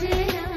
Imagine